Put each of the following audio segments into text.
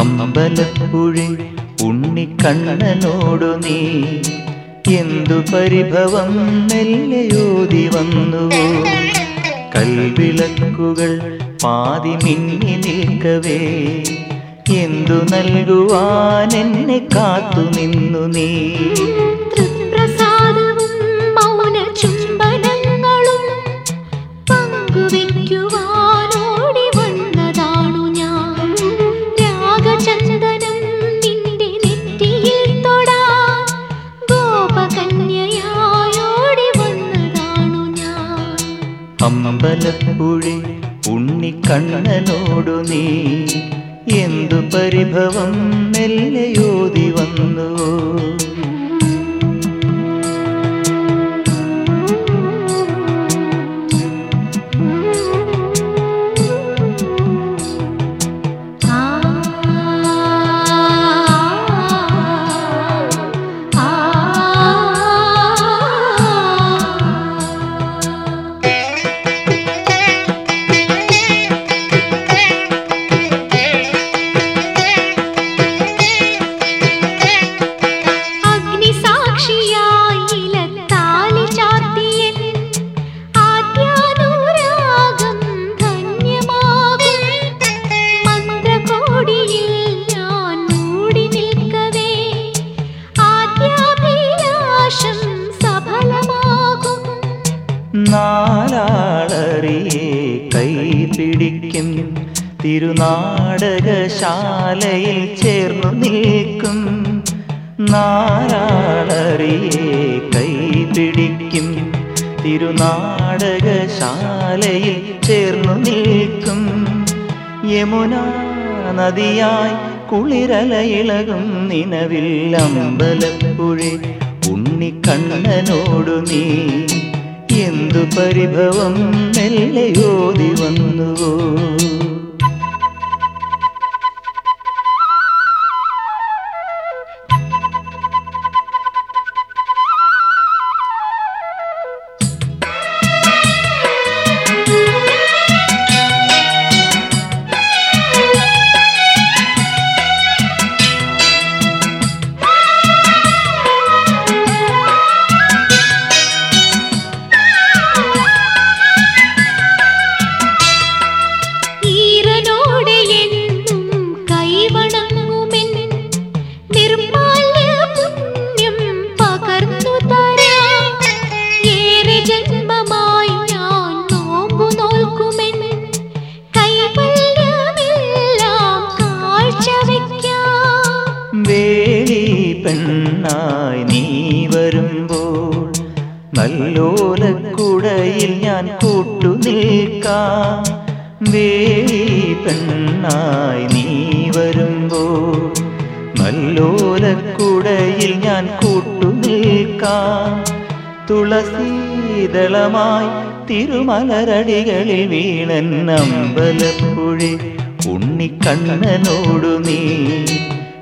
അമ്പലപ്പുഴി ഉണ്ണിക്കണ്ണനോടു നീ എന്തു പരിഭവം മെല്ലയോതി വന്നു? കൽവിളക്കുകൾ പാതി മിന്നി നിൽക്കവേ എന്തു നൽകുവാൻ എന്നെ കാത്തു നിന്നു നീ? അമ്പലപ്പുഴി ഉണ്ണിക്കണ്ണനോടു നീ. എന്തു പരിഭവം മെല്ലയോതി വന്നുവോ കൈപിടിക്കും തിരുനാടകശാലയിൽ ചേർന്നു നിൽക്കും. നാരാളറിയെ കൈ പിടിക്കും. തിരുനാടകശാലയിൽ ചേർന്നു നിൽക്കും. യമുന നദിയായി കുളിരലയിളകും നിലവിൽ അമ്പലപ്പുഴ. ഉണ്ണിക്കണ്ണനോടു നീ എന്തു പരിഭവം മെല്ലയോതി വന്നുവോ? പെണ്ണായി നീ വരുമ്പോൾ നല്ലോലക്കുടയിൽ ഞാൻ കൂട്ടു നിൽക്കാം. വേലി പെണ്ണായി നീ വരുമ്പോൾ നല്ലോലക്കുടയിൽ ഞാൻ കൂട്ടു നിൽക്കാം. തുളസീതളമായി തിരുമലരടികളിൽ വീണൻ അമ്പലപ്പുഴി ഉണ്ണിക്കണ്ണനോടു നീ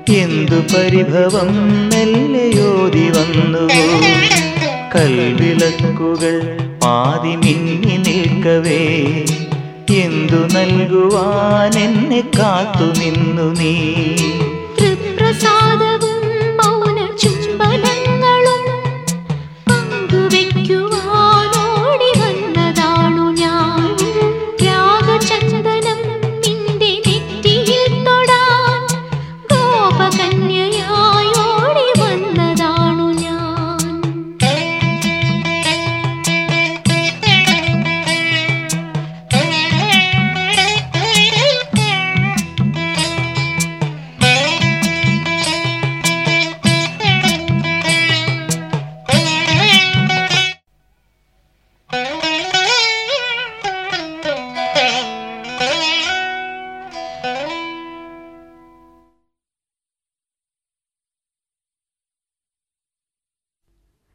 എന്തു പരിഭവം മെല്ലയോതി വന്നു. കൽവിളക്കുകൾ പാതി മിന്നി നിൽക്കവേ. എന്തു നൽകുവാൻ എന്നെ കാത്തു നിന്നു നീ? തൃപ്രസാദവും